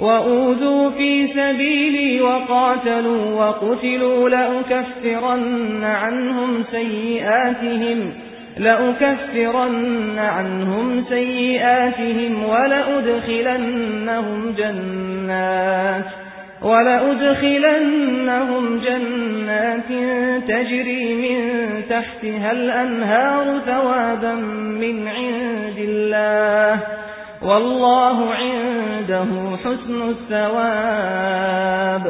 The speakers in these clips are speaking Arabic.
وأوذوا في سبيلي وقاتلوا وقتلوا لأكفرن عنهم سيئاتهم لأكفرن عنهم سيئاتهم ولأدخلنهم جنات ولأدخلنهم جنات تجري من تحتها الأنهار ثوابا من عند الله والله عنده حسن الثواب.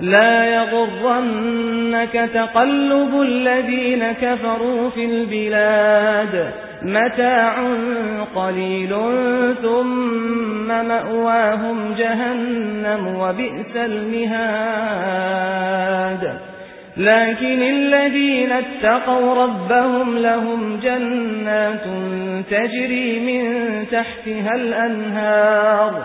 لا يغضنك تقلب الذين كفروا في البلاد. متاع قليل ثم مأواهم جهنم وبئس المهاد. لكن الذين اتقوا ربهم لهم جنات تجري من تحتها الأنهار.